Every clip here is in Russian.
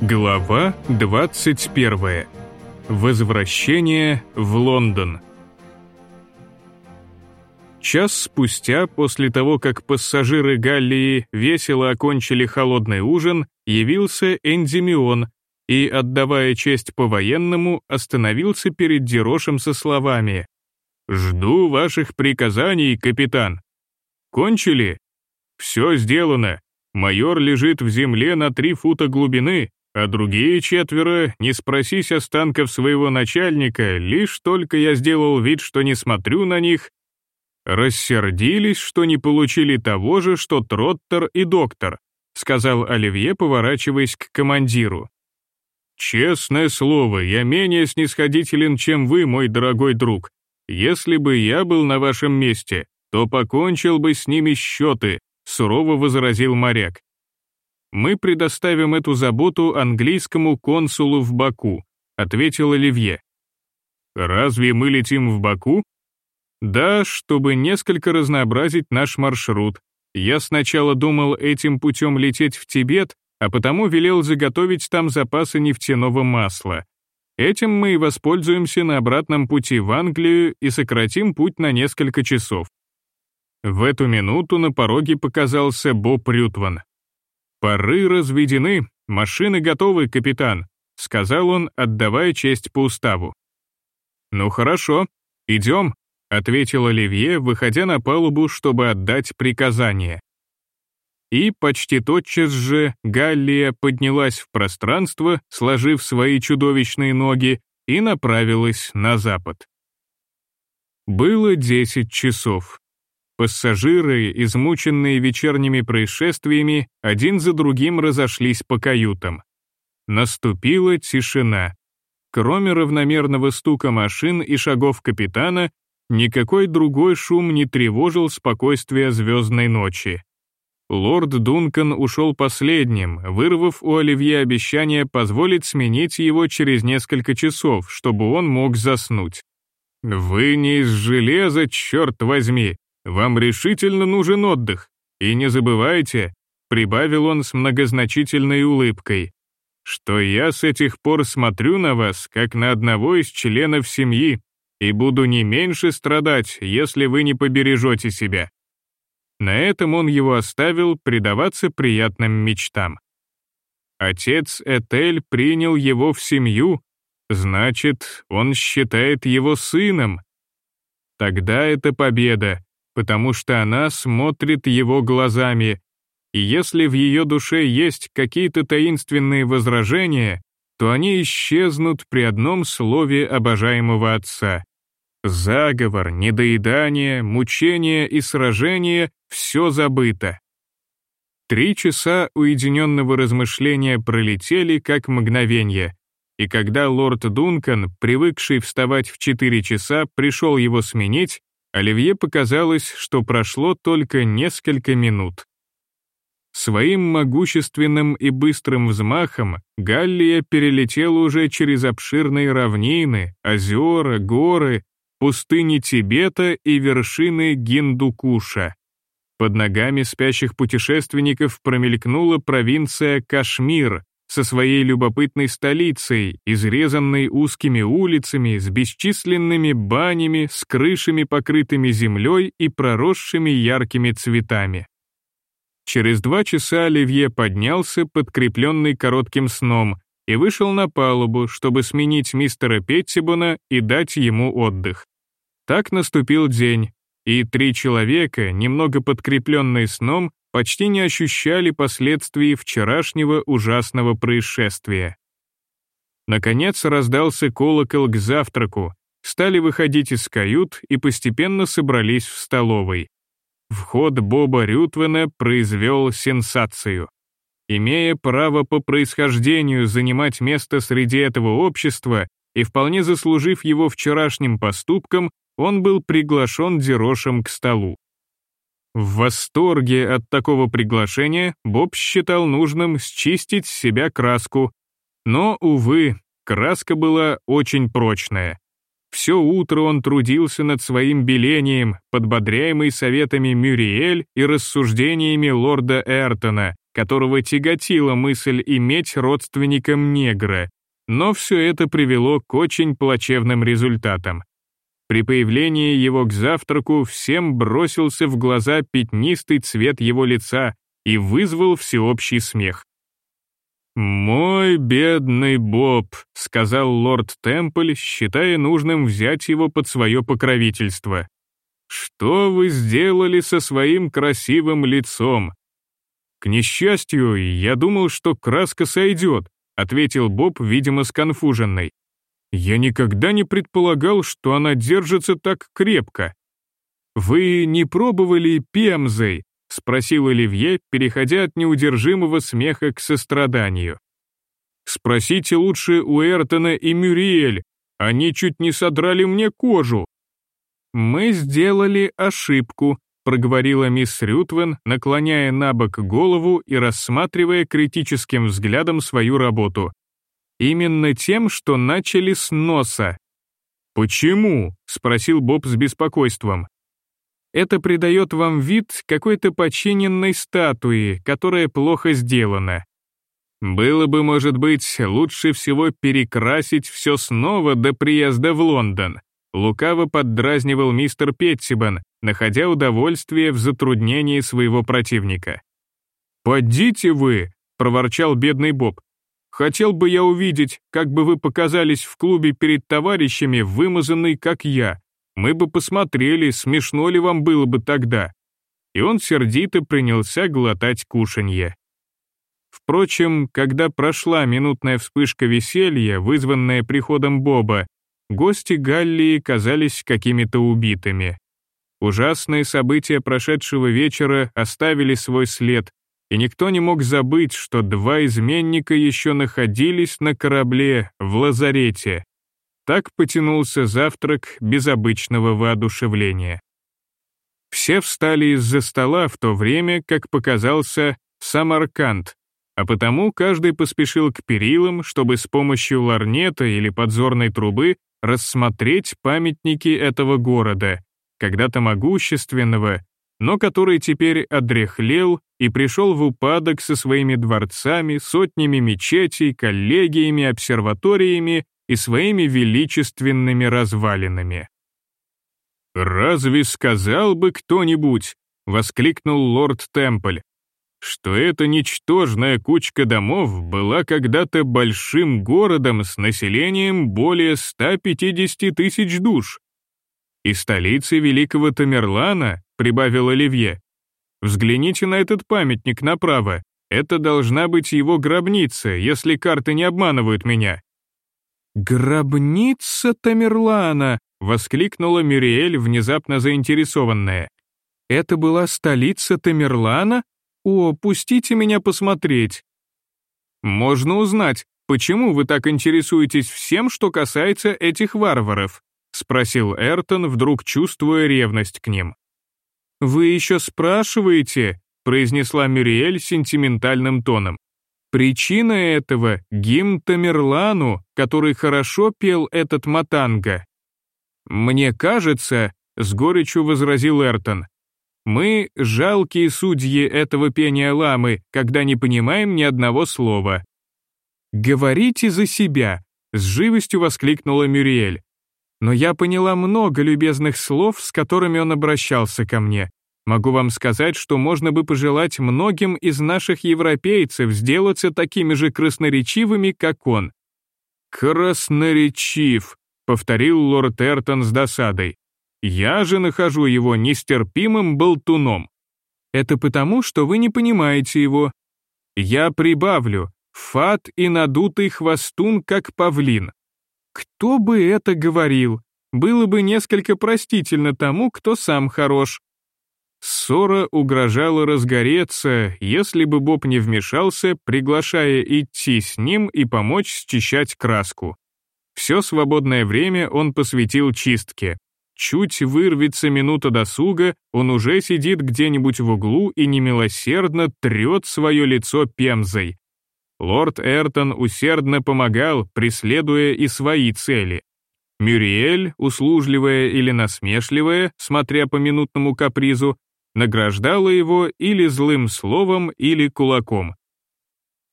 Глава 21. Возвращение в Лондон. Час спустя, после того, как пассажиры Галлии весело окончили холодный ужин, явился Эндимион и, отдавая честь по-военному, остановился перед Дерошем со словами «Жду ваших приказаний, капитан». «Кончили?» «Все сделано. Майор лежит в земле на три фута глубины, а другие четверо, не спросись останков своего начальника, лишь только я сделал вид, что не смотрю на них, рассердились, что не получили того же, что Троттер и доктор, сказал Оливье, поворачиваясь к командиру. «Честное слово, я менее снисходителен, чем вы, мой дорогой друг. Если бы я был на вашем месте, то покончил бы с ними счеты», сурово возразил моряк мы предоставим эту заботу английскому консулу в Баку», ответил Оливье. «Разве мы летим в Баку?» «Да, чтобы несколько разнообразить наш маршрут. Я сначала думал этим путем лететь в Тибет, а потому велел заготовить там запасы нефтяного масла. Этим мы и воспользуемся на обратном пути в Англию и сократим путь на несколько часов». В эту минуту на пороге показался Боб Рютван. «Пары разведены, машины готовы, капитан», сказал он, отдавая честь по уставу. «Ну хорошо, идем», ответил Оливье, выходя на палубу, чтобы отдать приказание. И почти тотчас же Галлия поднялась в пространство, сложив свои чудовищные ноги, и направилась на запад. Было десять часов. Пассажиры, измученные вечерними происшествиями, один за другим разошлись по каютам. Наступила тишина. Кроме равномерного стука машин и шагов капитана, никакой другой шум не тревожил спокойствие звездной ночи. Лорд Дункан ушел последним, вырвав у Оливье обещание позволить сменить его через несколько часов, чтобы он мог заснуть. «Вы не из железа, черт возьми!» Вам решительно нужен отдых. И не забывайте, прибавил он с многозначительной улыбкой, что я с этих пор смотрю на вас, как на одного из членов семьи, и буду не меньше страдать, если вы не побережете себя. На этом он его оставил предаваться приятным мечтам. Отец Этель принял его в семью, значит, он считает его сыном. Тогда это победа, потому что она смотрит его глазами, и если в ее душе есть какие-то таинственные возражения, то они исчезнут при одном слове обожаемого отца. Заговор, недоедание, мучение и сражение — все забыто. Три часа уединенного размышления пролетели как мгновенье, и когда лорд Дункан, привыкший вставать в четыре часа, пришел его сменить, Оливье показалось, что прошло только несколько минут. Своим могущественным и быстрым взмахом Галлия перелетела уже через обширные равнины, озера, горы, пустыни Тибета и вершины Гиндукуша. Под ногами спящих путешественников промелькнула провинция Кашмир, со своей любопытной столицей, изрезанной узкими улицами, с бесчисленными банями, с крышами, покрытыми землей и проросшими яркими цветами. Через два часа Оливье поднялся, подкрепленный коротким сном, и вышел на палубу, чтобы сменить мистера Петтибона и дать ему отдых. Так наступил день, и три человека, немного подкрепленные сном, почти не ощущали последствий вчерашнего ужасного происшествия. Наконец раздался колокол к завтраку, стали выходить из кают и постепенно собрались в столовой. Вход Боба Рютвена произвел сенсацию. Имея право по происхождению занимать место среди этого общества и вполне заслужив его вчерашним поступком, он был приглашен Дерошем к столу. В восторге от такого приглашения Боб считал нужным счистить с себя краску. Но, увы, краска была очень прочная. Все утро он трудился над своим белением, подбодряемый советами Мюриэль и рассуждениями лорда Эртона, которого тяготила мысль иметь родственником негра, но все это привело к очень плачевным результатам. При появлении его к завтраку всем бросился в глаза пятнистый цвет его лица и вызвал всеобщий смех. «Мой бедный Боб», — сказал лорд Темпль, считая нужным взять его под свое покровительство. «Что вы сделали со своим красивым лицом?» «К несчастью, я думал, что краска сойдет», — ответил Боб, видимо, сконфуженный. Я никогда не предполагал, что она держится так крепко. «Вы не пробовали пемзой?» — спросил Оливье, переходя от неудержимого смеха к состраданию. «Спросите лучше у Эртона и Мюриэль, они чуть не содрали мне кожу». «Мы сделали ошибку», — проговорила мисс Рютвен, наклоняя на бок голову и рассматривая критическим взглядом свою работу. Именно тем, что начали с носа. «Почему?» — спросил Боб с беспокойством. «Это придает вам вид какой-то починенной статуи, которая плохо сделана. Было бы, может быть, лучше всего перекрасить все снова до приезда в Лондон», лукаво поддразнивал мистер Петтибан, находя удовольствие в затруднении своего противника. «Подите вы!» — проворчал бедный Боб. Хотел бы я увидеть, как бы вы показались в клубе перед товарищами, вымазанный, как я. Мы бы посмотрели, смешно ли вам было бы тогда». И он сердито принялся глотать кушанье. Впрочем, когда прошла минутная вспышка веселья, вызванная приходом Боба, гости Галлии казались какими-то убитыми. Ужасные события прошедшего вечера оставили свой след, и никто не мог забыть, что два изменника еще находились на корабле в лазарете. Так потянулся завтрак без обычного воодушевления. Все встали из-за стола в то время, как показался Самарканд, а потому каждый поспешил к перилам, чтобы с помощью ларнета или подзорной трубы рассмотреть памятники этого города, когда-то могущественного, но который теперь одряхлел и пришел в упадок со своими дворцами, сотнями мечетей, коллегиями, обсерваториями и своими величественными развалинами. «Разве сказал бы кто-нибудь?» — воскликнул лорд Темпль, что эта ничтожная кучка домов была когда-то большим городом с населением более 150 тысяч душ. И столицей великого Тамерлана, прибавил Оливье, Взгляните на этот памятник направо. Это должна быть его гробница, если карты не обманывают меня». «Гробница Тамерлана!» — воскликнула Мюриэль, внезапно заинтересованная. «Это была столица Тамерлана? О, пустите меня посмотреть!» «Можно узнать, почему вы так интересуетесь всем, что касается этих варваров?» — спросил Эртон, вдруг чувствуя ревность к ним. «Вы еще спрашиваете?» — произнесла Мюриэль сентиментальным тоном. «Причина этого — гимн Тамерлану, который хорошо пел этот матанга». «Мне кажется», — с горечью возразил Эртон, «мы — жалкие судьи этого пения ламы, когда не понимаем ни одного слова». «Говорите за себя», — с живостью воскликнула Мюриэль. Но я поняла много любезных слов, с которыми он обращался ко мне. Могу вам сказать, что можно бы пожелать многим из наших европейцев сделаться такими же красноречивыми, как он. «Красноречив», — повторил лорд Эртон с досадой. «Я же нахожу его нестерпимым болтуном. Это потому, что вы не понимаете его. Я прибавлю, фат и надутый хвостун, как павлин. Кто бы это говорил? Было бы несколько простительно тому, кто сам хорош. Ссора угрожала разгореться, если бы Боб не вмешался, приглашая идти с ним и помочь счищать краску. Все свободное время он посвятил чистке. Чуть вырвется минута досуга, он уже сидит где-нибудь в углу и немилосердно трет свое лицо пемзой. Лорд Эртон усердно помогал, преследуя и свои цели. Мюриэль, услужливая или насмешливая, смотря по минутному капризу, награждала его или злым словом, или кулаком.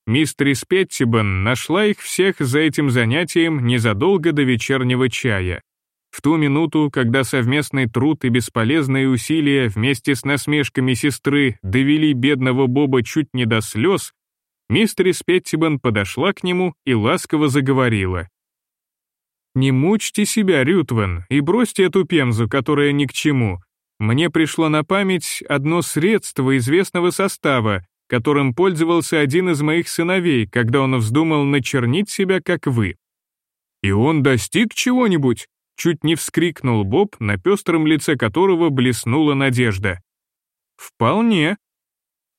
Мистерис Петтибан нашла их всех за этим занятием незадолго до вечернего чая. В ту минуту, когда совместный труд и бесполезные усилия вместе с насмешками сестры довели бедного Боба чуть не до слез, мистерис Петтибан подошла к нему и ласково заговорила. «Не мучьте себя, Рютвен, и бросьте эту пемзу, которая ни к чему. Мне пришло на память одно средство известного состава, которым пользовался один из моих сыновей, когда он вздумал начернить себя, как вы. И он достиг чего-нибудь? Чуть не вскрикнул Боб, на пестром лице которого блеснула надежда. «Вполне».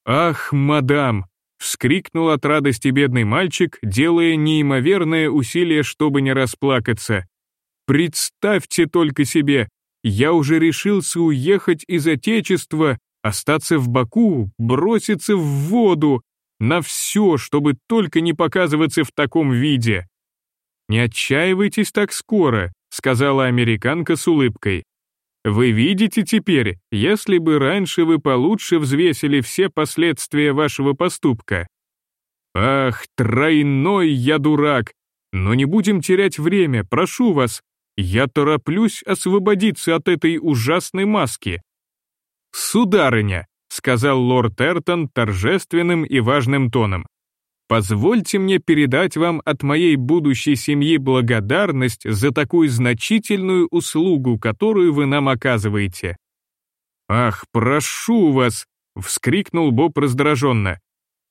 «Ах, мадам!» — вскрикнул от радости бедный мальчик, делая неимоверное усилие, чтобы не расплакаться. «Представьте только себе, я уже решился уехать из Отечества остаться в Баку, броситься в воду, на все, чтобы только не показываться в таком виде. «Не отчаивайтесь так скоро», — сказала американка с улыбкой. «Вы видите теперь, если бы раньше вы получше взвесили все последствия вашего поступка». «Ах, тройной я дурак! Но не будем терять время, прошу вас. Я тороплюсь освободиться от этой ужасной маски. «Сударыня», — сказал лорд Эртон торжественным и важным тоном, «позвольте мне передать вам от моей будущей семьи благодарность за такую значительную услугу, которую вы нам оказываете». «Ах, прошу вас!» — вскрикнул Боб раздраженно.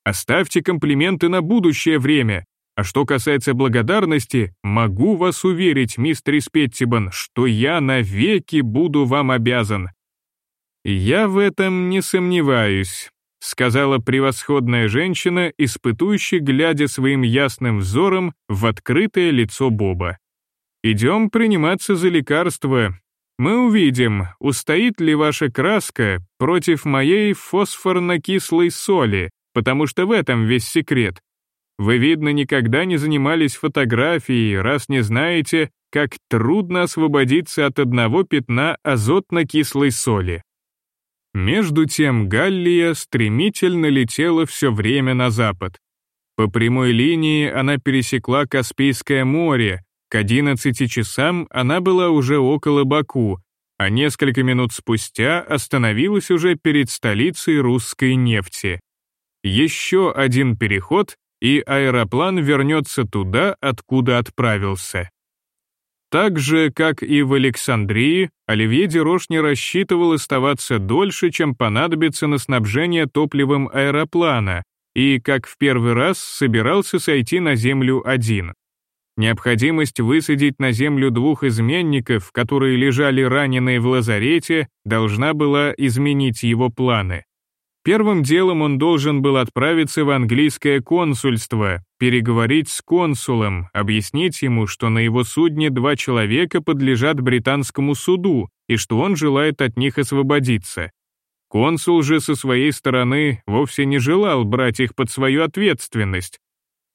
«Оставьте комплименты на будущее время. А что касается благодарности, могу вас уверить, мистер Петтибан, что я навеки буду вам обязан. «Я в этом не сомневаюсь», — сказала превосходная женщина, испытующе глядя своим ясным взором в открытое лицо Боба. «Идем приниматься за лекарство. Мы увидим, устоит ли ваша краска против моей фосфорно-кислой соли, потому что в этом весь секрет. Вы, видно, никогда не занимались фотографией, раз не знаете, как трудно освободиться от одного пятна азотно-кислой соли. Между тем Галлия стремительно летела все время на запад. По прямой линии она пересекла Каспийское море, к 11 часам она была уже около Баку, а несколько минут спустя остановилась уже перед столицей русской нефти. Еще один переход, и аэроплан вернется туда, откуда отправился. Так же, как и в Александрии, Оливье Дерош не рассчитывал оставаться дольше, чем понадобится на снабжение топливом аэроплана, и, как в первый раз, собирался сойти на землю один. Необходимость высадить на землю двух изменников, которые лежали раненые в лазарете, должна была изменить его планы. Первым делом он должен был отправиться в английское консульство, переговорить с консулом, объяснить ему, что на его судне два человека подлежат британскому суду и что он желает от них освободиться. Консул же со своей стороны вовсе не желал брать их под свою ответственность.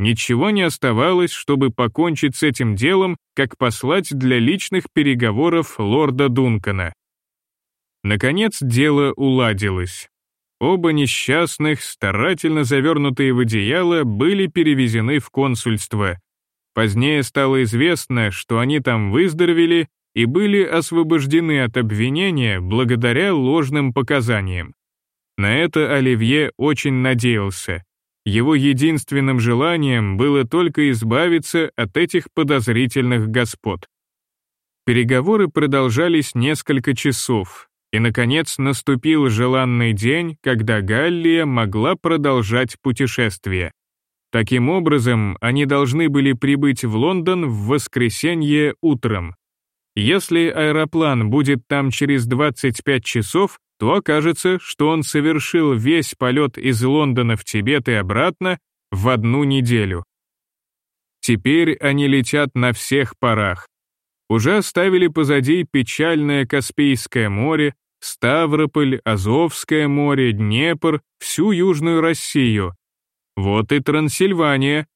Ничего не оставалось, чтобы покончить с этим делом, как послать для личных переговоров лорда Дункана. Наконец дело уладилось. Оба несчастных, старательно завернутые в одеяло, были перевезены в консульство. Позднее стало известно, что они там выздоровели и были освобождены от обвинения благодаря ложным показаниям. На это Оливье очень надеялся. Его единственным желанием было только избавиться от этих подозрительных господ. Переговоры продолжались несколько часов, и, наконец, наступил желанный день, когда Галлия могла продолжать путешествие. Таким образом, они должны были прибыть в Лондон в воскресенье утром. Если аэроплан будет там через 25 часов, то окажется, что он совершил весь полет из Лондона в Тибет и обратно в одну неделю. Теперь они летят на всех парах. Уже оставили позади печальное Каспийское море, Ставрополь, Азовское море, Днепр, всю Южную Россию. Вот и Трансильвания.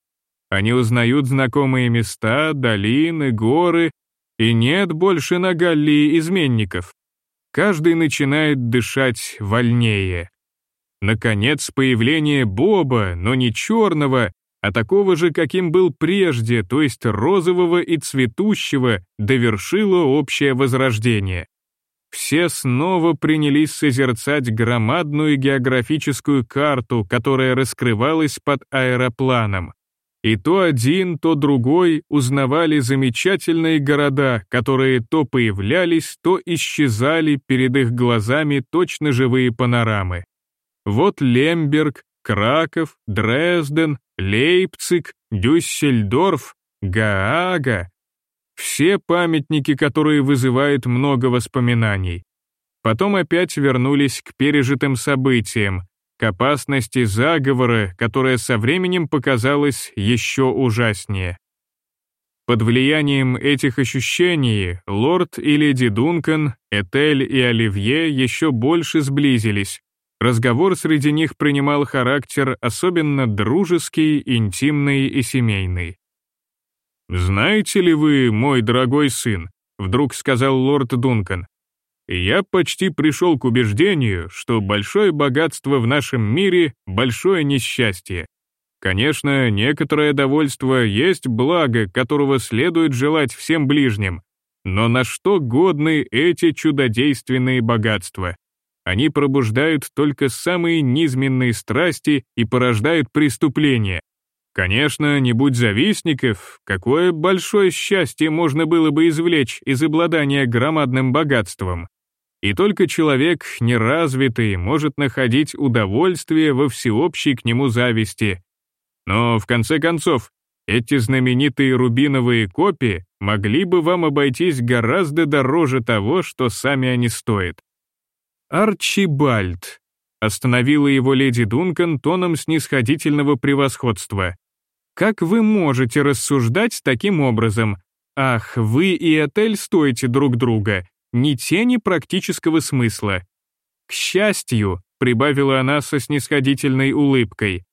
Они узнают знакомые места, долины, горы, и нет больше на Галлии изменников. каждый начинает дышать вольнее. Наконец, появление Боба, но не черного, а такого же, каким был прежде, то есть розового и цветущего, довершило общее возрождение. Все снова принялись созерцать громадную географическую карту, которая раскрывалась под аэропланом. И то один, то другой узнавали замечательные города, которые то появлялись, то исчезали перед их глазами точно живые панорамы. Вот Лемберг, Краков, Дрезден, Лейпциг, Дюссельдорф, Гаага. Все памятники, которые вызывают много воспоминаний. Потом опять вернулись к пережитым событиям, к опасности заговора, которая со временем показалась еще ужаснее. Под влиянием этих ощущений лорд и леди Дункан, Этель и Оливье еще больше сблизились, Разговор среди них принимал характер особенно дружеский, интимный и семейный. «Знаете ли вы, мой дорогой сын», — вдруг сказал лорд Дункан, «я почти пришел к убеждению, что большое богатство в нашем мире — большое несчастье. Конечно, некоторое довольство есть благо, которого следует желать всем ближним, но на что годны эти чудодейственные богатства? Они пробуждают только самые низменные страсти и порождают преступления. Конечно, не будь завистников, какое большое счастье можно было бы извлечь из обладания громадным богатством. И только человек неразвитый может находить удовольствие во всеобщей к нему зависти. Но, в конце концов, эти знаменитые рубиновые копии могли бы вам обойтись гораздо дороже того, что сами они стоят. «Арчибальд», — остановила его леди Дункан тоном снисходительного превосходства. «Как вы можете рассуждать таким образом? Ах, вы и Этель стоите друг друга, ни тени практического смысла. К счастью», — прибавила она со снисходительной улыбкой,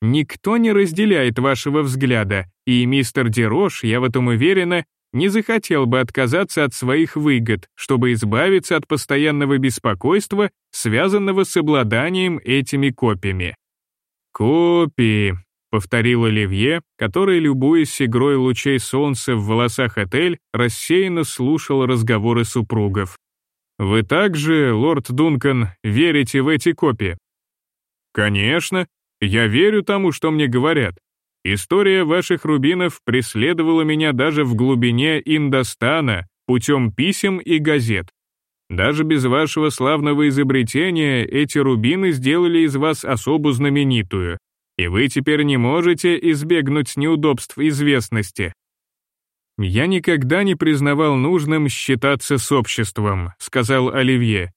«никто не разделяет вашего взгляда, и мистер Дерош, я в этом уверена, не захотел бы отказаться от своих выгод, чтобы избавиться от постоянного беспокойства, связанного с обладанием этими копиями. «Копии», — повторил Оливье, который, любуясь игрой лучей солнца в волосах отель, рассеянно слушал разговоры супругов. «Вы также, лорд Дункан, верите в эти копии?» «Конечно, я верю тому, что мне говорят. История ваших рубинов преследовала меня даже в глубине Индостана путем писем и газет. Даже без вашего славного изобретения эти рубины сделали из вас особу знаменитую, и вы теперь не можете избегнуть неудобств известности. «Я никогда не признавал нужным считаться с обществом», — сказал Оливье.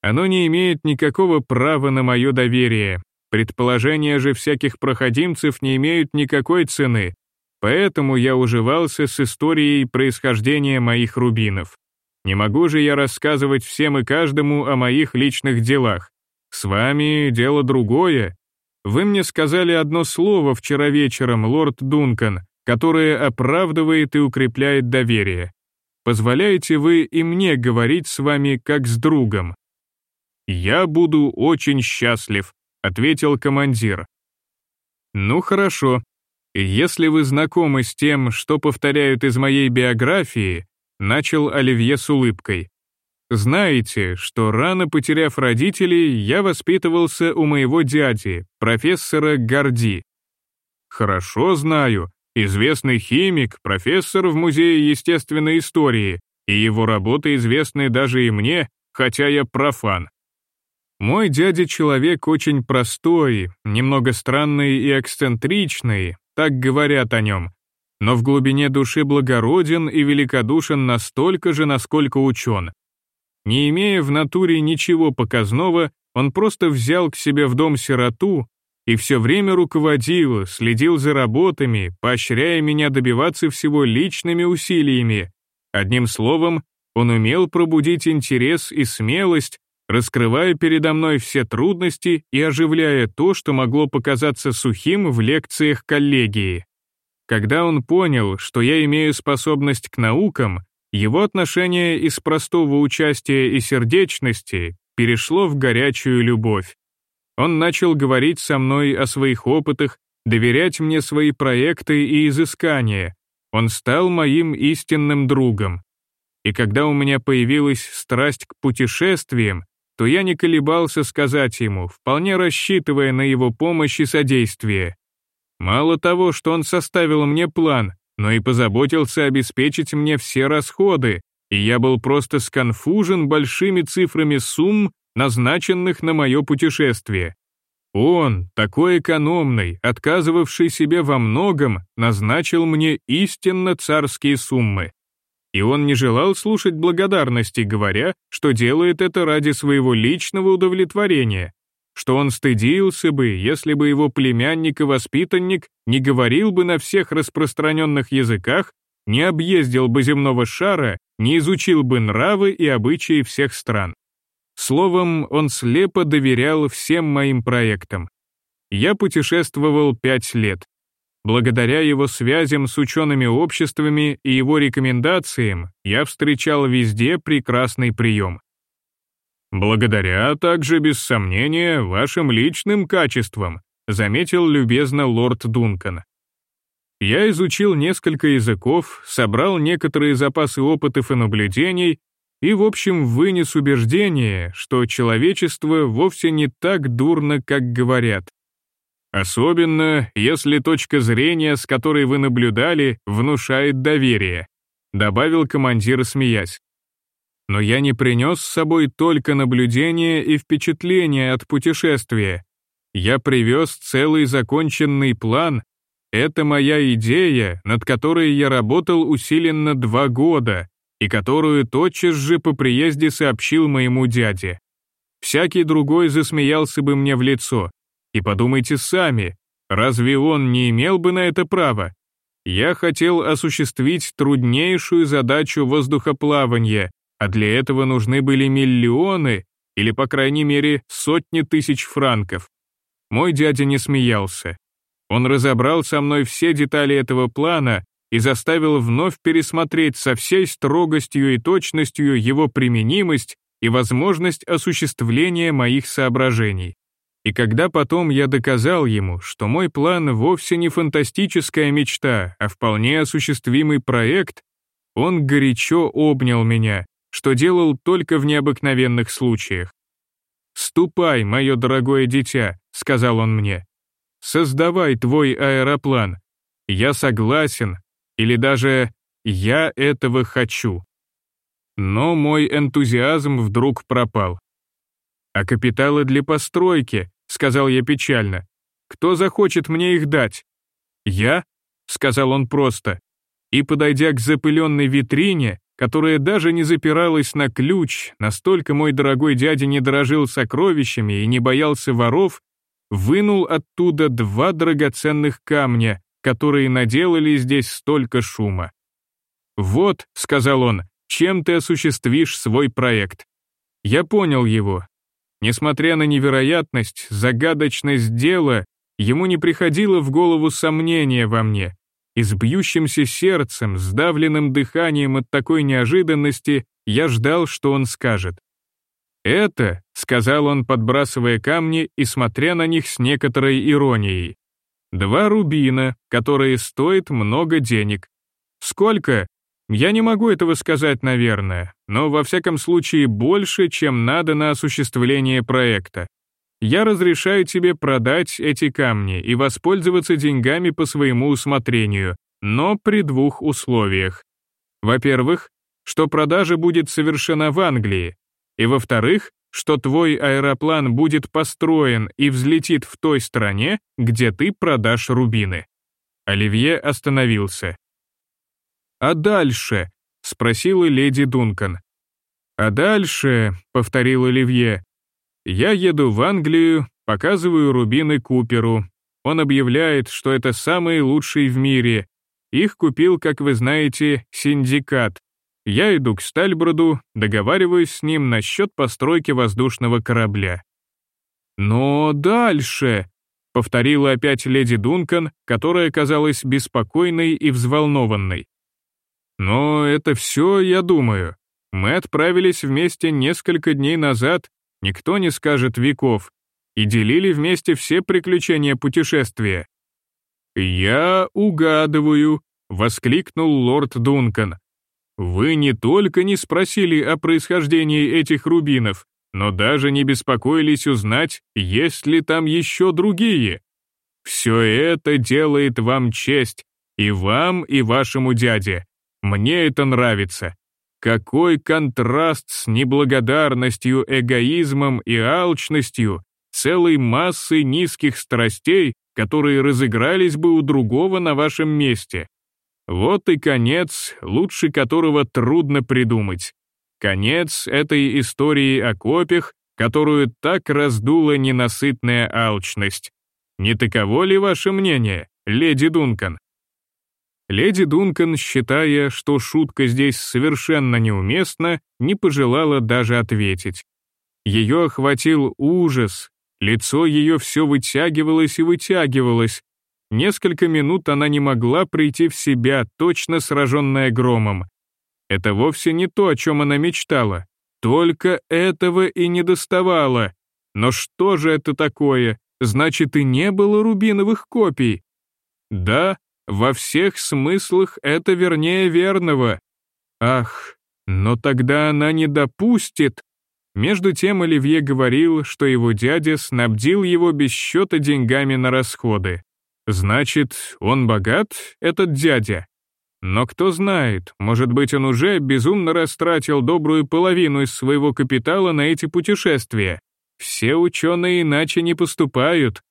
«Оно не имеет никакого права на мое доверие, Предположения же всяких проходимцев не имеют никакой цены, поэтому я уживался с историей происхождения моих рубинов. Не могу же я рассказывать всем и каждому о моих личных делах. С вами дело другое. Вы мне сказали одно слово вчера вечером, лорд Дункан, которое оправдывает и укрепляет доверие. Позволяете вы и мне говорить с вами как с другом? Я буду очень счастлив, ответил командир. Ну хорошо. Если вы знакомы с тем, что повторяют из моей биографии, начал Оливье с улыбкой. Знаете, что рано потеряв родителей, я воспитывался у моего дяди, профессора Горди. Хорошо знаю, известный химик, профессор в Музее естественной истории, и его работы известны даже и мне, хотя я профан. Мой дядя человек очень простой, немного странный и эксцентричный, так говорят о нем, но в глубине души благороден и великодушен настолько же, насколько учен. Не имея в натуре ничего показного, он просто взял к себе в дом сироту и все время руководил, следил за работами, поощряя меня добиваться всего личными усилиями. Одним словом, он умел пробудить интерес и смелость, раскрывая передо мной все трудности и оживляя то, что могло показаться сухим в лекциях коллегии. Когда он понял, что я имею способность к наукам, его отношение из простого участия и сердечности перешло в горячую любовь. Он начал говорить со мной о своих опытах, доверять мне свои проекты и изыскания. Он стал моим истинным другом. И когда у меня появилась страсть к путешествиям, то я не колебался сказать ему, вполне рассчитывая на его помощь и содействие. Мало того, что он составил мне план, но и позаботился обеспечить мне все расходы, и я был просто сконфужен большими цифрами сумм, назначенных на мое путешествие. Он, такой экономный, отказывавший себе во многом, назначил мне истинно царские суммы. И он не желал слушать благодарности, говоря, что делает это ради своего личного удовлетворения, что он стыдился бы, если бы его племянник и воспитанник не говорил бы на всех распространенных языках, не объездил бы земного шара, не изучил бы нравы и обычаи всех стран. Словом, он слепо доверял всем моим проектам. Я путешествовал пять лет. Благодаря его связям с учеными обществами и его рекомендациям я встречал везде прекрасный прием. Благодаря также, без сомнения, вашим личным качествам, заметил любезно лорд Дункан. Я изучил несколько языков, собрал некоторые запасы опытов и наблюдений и, в общем, вынес убеждение, что человечество вовсе не так дурно, как говорят. Особенно, если точка зрения, с которой вы наблюдали, внушает доверие, добавил командир, смеясь. Но я не принес с собой только наблюдения и впечатления от путешествия. Я привез целый законченный план. Это моя идея, над которой я работал усиленно два года, и которую тотчас же по приезде сообщил моему дяде. Всякий другой засмеялся бы мне в лицо. И подумайте сами, разве он не имел бы на это права? Я хотел осуществить труднейшую задачу воздухоплавания, а для этого нужны были миллионы или, по крайней мере, сотни тысяч франков. Мой дядя не смеялся. Он разобрал со мной все детали этого плана и заставил вновь пересмотреть со всей строгостью и точностью его применимость и возможность осуществления моих соображений. И когда потом я доказал ему, что мой план вовсе не фантастическая мечта, а вполне осуществимый проект, он горячо обнял меня, что делал только в необыкновенных случаях. «Ступай, мое дорогое дитя», — сказал он мне. «Создавай твой аэроплан. Я согласен, или даже «я этого хочу». Но мой энтузиазм вдруг пропал. «А капиталы для постройки», — сказал я печально. «Кто захочет мне их дать?» «Я?» — сказал он просто. И, подойдя к запыленной витрине, которая даже не запиралась на ключ, настолько мой дорогой дядя не дорожил сокровищами и не боялся воров, вынул оттуда два драгоценных камня, которые наделали здесь столько шума. «Вот», — сказал он, — «чем ты осуществишь свой проект». Я понял его. Несмотря на невероятность, загадочность дела, ему не приходило в голову сомнения во мне. И с бьющимся сердцем, сдавленным дыханием от такой неожиданности, я ждал, что он скажет. «Это», — сказал он, подбрасывая камни и смотря на них с некоторой иронией, Два рубина, которые стоят много денег. Сколько? Я не могу этого сказать, наверное, но во всяком случае больше, чем надо на осуществление проекта. Я разрешаю тебе продать эти камни и воспользоваться деньгами по своему усмотрению, но при двух условиях. Во-первых, что продажа будет совершена в Англии, и во-вторых, что твой аэроплан будет построен и взлетит в той стране, где ты продашь рубины. Оливье остановился. «А дальше?» — спросила леди Дункан. «А дальше», — повторил Оливье, — «я еду в Англию, показываю рубины Куперу. Он объявляет, что это самые лучшие в мире. Их купил, как вы знаете, синдикат. Я иду к Стальброду, договариваюсь с ним насчет постройки воздушного корабля. «Но дальше», — повторила опять леди Дункан, которая казалась беспокойной и взволнованной. Но это все, я думаю. Мы отправились вместе несколько дней назад, никто не скажет веков, и делили вместе все приключения путешествия. «Я угадываю», — воскликнул лорд Дункан. «Вы не только не спросили о происхождении этих рубинов, но даже не беспокоились узнать, есть ли там еще другие. Все это делает вам честь, и вам, и вашему дяде. Мне это нравится. Какой контраст с неблагодарностью, эгоизмом и алчностью, целой массой низких страстей, которые разыгрались бы у другого на вашем месте. Вот и конец, лучше которого трудно придумать. Конец этой истории о копях, которую так раздула ненасытная алчность. Не таково ли ваше мнение, леди Дункан? Леди Дункан, считая, что шутка здесь совершенно неуместна, не пожелала даже ответить. Ее охватил ужас, лицо ее все вытягивалось и вытягивалось. Несколько минут она не могла прийти в себя, точно сраженная громом. Это вовсе не то, о чем она мечтала. Только этого и не доставало. Но что же это такое? Значит, и не было рубиновых копий. Да, во всех смыслах это вернее верного. Ах, но тогда она не допустит. Между тем Оливье говорил, что его дядя снабдил его без счета деньгами на расходы. Значит, он богат, этот дядя? Но кто знает, может быть, он уже безумно растратил добрую половину из своего капитала на эти путешествия. Все ученые иначе не поступают,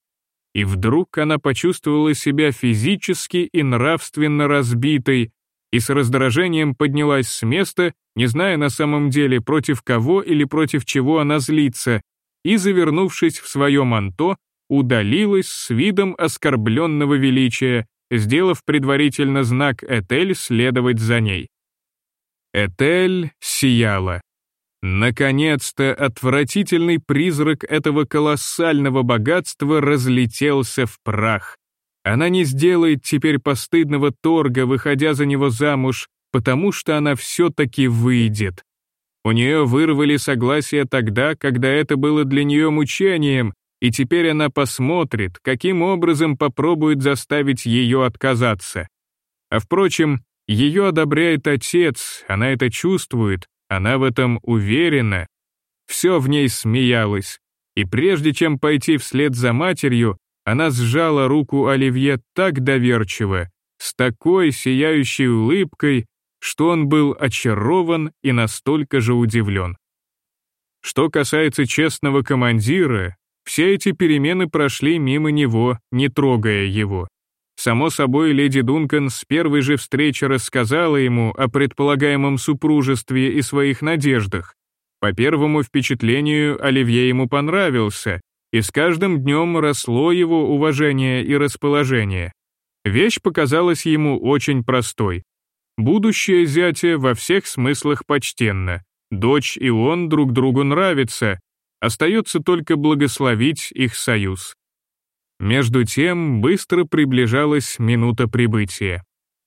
и вдруг она почувствовала себя физически и нравственно разбитой, и с раздражением поднялась с места, не зная на самом деле, против кого или против чего она злится, и, завернувшись в свое манто, удалилась с видом оскорбленного величия, сделав предварительно знак Этель следовать за ней. Этель сияла. Наконец-то отвратительный призрак этого колоссального богатства разлетелся в прах. Она не сделает теперь постыдного торга, выходя за него замуж, потому что она все-таки выйдет. У нее вырвали согласие тогда, когда это было для нее мучением, и теперь она посмотрит, каким образом попробует заставить ее отказаться. А впрочем, ее одобряет отец, она это чувствует, она в этом уверена. Все в ней смеялось. И прежде чем пойти вслед за матерью, она сжала руку Оливье так доверчиво, с такой сияющей улыбкой, что он был очарован и настолько же удивлен. Что касается честного командира, все эти перемены прошли мимо него, не трогая его. Само собой, леди Дункан с первой же встречи рассказала ему о предполагаемом супружестве и своих надеждах. По первому впечатлению Оливье ему понравился, и с каждым днем росло его уважение и расположение. Вещь показалась ему очень простой. Будущее зятя во всех смыслах почтенно. Дочь и он друг другу нравятся, остается только благословить их союз. Между тем быстро приближалась минута прибытия.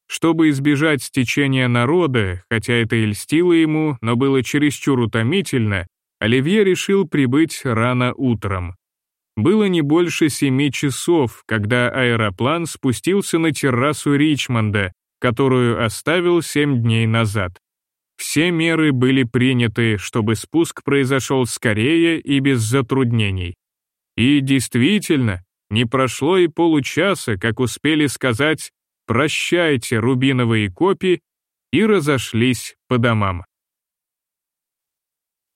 Чтобы избежать стечения народа, хотя это и льстило ему, но было чересчур утомительно, Оливье решил прибыть рано утром. Было не больше семи часов, когда аэроплан спустился на террасу Ричмонда, которую оставил семь дней назад. Все меры были приняты, чтобы спуск произошел скорее и без затруднений. И действительно, не прошло и получаса, как успели сказать «прощайте, рубиновые копи» и разошлись по домам.